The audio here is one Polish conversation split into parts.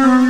Música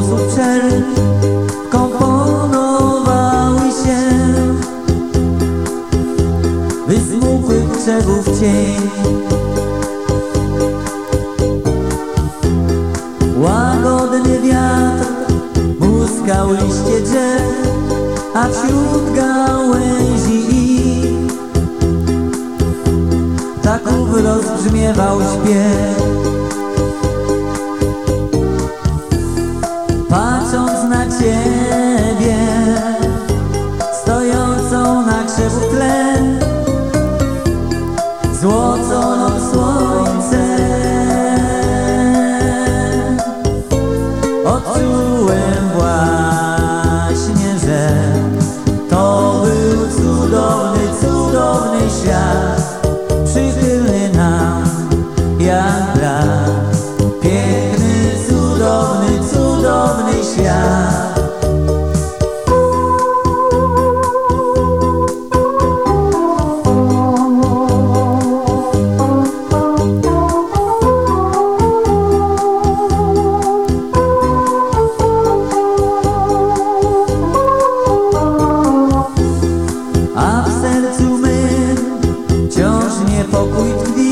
sposób czerw komponowały się Wyzmukłych brzegów cień. Łagodny wiatr muskał liście drzew A wśród gałęzi ich Taków rozbrzmiewał śpiew. złoto nam słońce Odczułem właśnie, że to był cudowny, cudowny świat. Przychylny nam jak brat pokój tkwi.